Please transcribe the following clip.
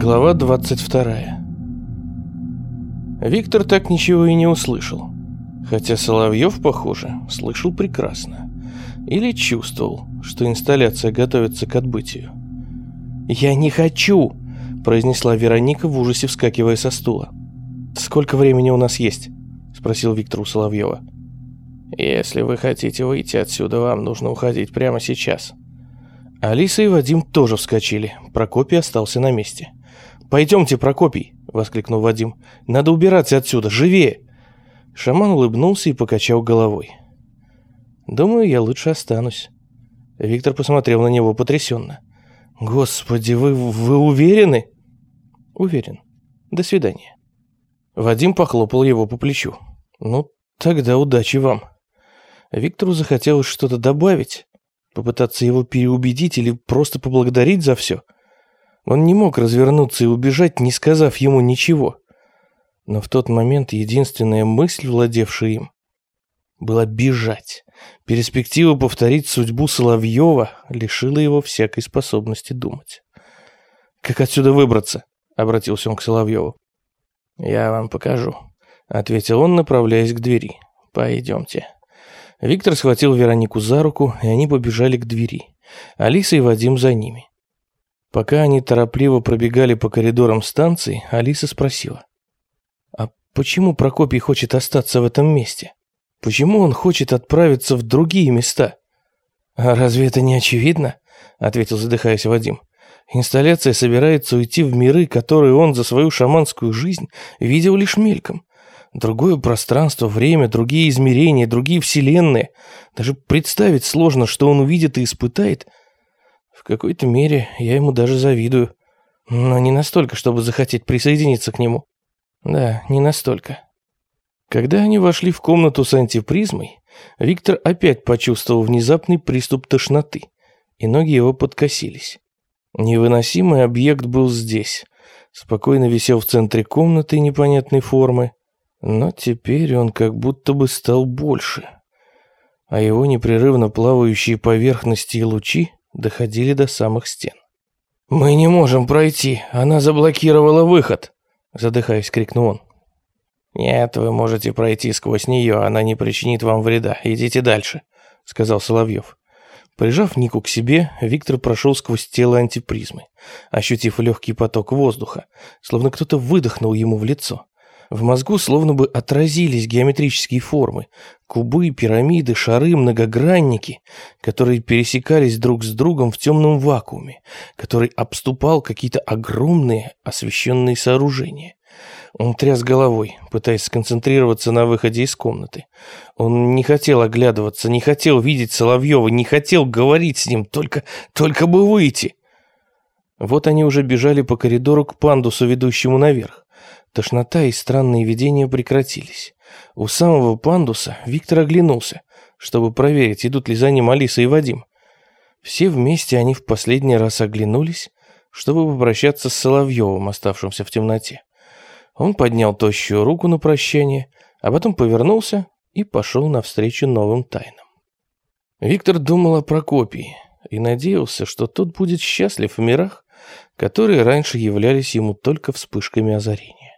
Глава 22 Виктор так ничего и не услышал. Хотя Соловьев, похоже, слышал прекрасно. Или чувствовал, что инсталляция готовится к отбытию. «Я не хочу!» – произнесла Вероника в ужасе, вскакивая со стула. «Сколько времени у нас есть?» – спросил Виктор у Соловьева. «Если вы хотите выйти отсюда, вам нужно уходить прямо сейчас». Алиса и Вадим тоже вскочили. Прокопий остался на месте. «Пойдемте, Прокопий!» — воскликнул Вадим. «Надо убираться отсюда! Живее!» Шаман улыбнулся и покачал головой. «Думаю, я лучше останусь». Виктор посмотрел на него потрясенно. «Господи, вы, вы уверены?» «Уверен. До свидания». Вадим похлопал его по плечу. «Ну, тогда удачи вам». Виктору захотелось что-то добавить, попытаться его переубедить или просто поблагодарить за все — он не мог развернуться и убежать, не сказав ему ничего. Но в тот момент единственная мысль, владевшая им, была бежать. Перспектива повторить судьбу Соловьева лишила его всякой способности думать. «Как отсюда выбраться?» — обратился он к Соловьеву. «Я вам покажу», — ответил он, направляясь к двери. «Пойдемте». Виктор схватил Веронику за руку, и они побежали к двери. Алиса и Вадим за ними. Пока они торопливо пробегали по коридорам станции, Алиса спросила. «А почему Прокопий хочет остаться в этом месте? Почему он хочет отправиться в другие места?» «А разве это не очевидно?» — ответил, задыхаясь Вадим. «Инсталляция собирается уйти в миры, которые он за свою шаманскую жизнь видел лишь мельком. Другое пространство, время, другие измерения, другие вселенные. Даже представить сложно, что он увидит и испытает — в какой-то мере я ему даже завидую. Но не настолько, чтобы захотеть присоединиться к нему. Да, не настолько. Когда они вошли в комнату с антипризмой, Виктор опять почувствовал внезапный приступ тошноты, и ноги его подкосились. Невыносимый объект был здесь, спокойно висел в центре комнаты непонятной формы, но теперь он как будто бы стал больше, а его непрерывно плавающие поверхности и лучи доходили до самых стен. «Мы не можем пройти, она заблокировала выход!» Задыхаясь, крикнул он. «Нет, вы можете пройти сквозь нее, она не причинит вам вреда. Идите дальше», — сказал Соловьев. Прижав Нику к себе, Виктор прошел сквозь тело антипризмы, ощутив легкий поток воздуха, словно кто-то выдохнул ему в лицо. В мозгу словно бы отразились геометрические формы, кубы, пирамиды, шары, многогранники, которые пересекались друг с другом в темном вакууме, который обступал какие-то огромные освещенные сооружения. Он тряс головой, пытаясь сконцентрироваться на выходе из комнаты. Он не хотел оглядываться, не хотел видеть Соловьева, не хотел говорить с ним, только, только бы выйти. Вот они уже бежали по коридору к пандусу, ведущему наверх. Тошнота и странные видения прекратились. У самого пандуса Виктор оглянулся, чтобы проверить, идут ли за ним Алиса и Вадим. Все вместе они в последний раз оглянулись, чтобы попрощаться с Соловьевым, оставшимся в темноте. Он поднял тощую руку на прощание, а потом повернулся и пошел навстречу новым тайнам. Виктор думал о Прокопии и надеялся, что тот будет счастлив в мирах, которые раньше являлись ему только вспышками озарения.